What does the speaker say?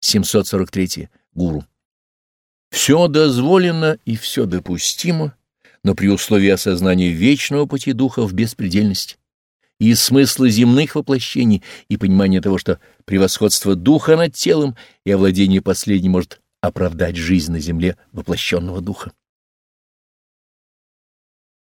743. Гуру. Все дозволено и все допустимо, но при условии осознания вечного пути духа в беспредельность и смысла земных воплощений и понимания того, что превосходство духа над телом и овладение последним может оправдать жизнь на земле воплощенного духа.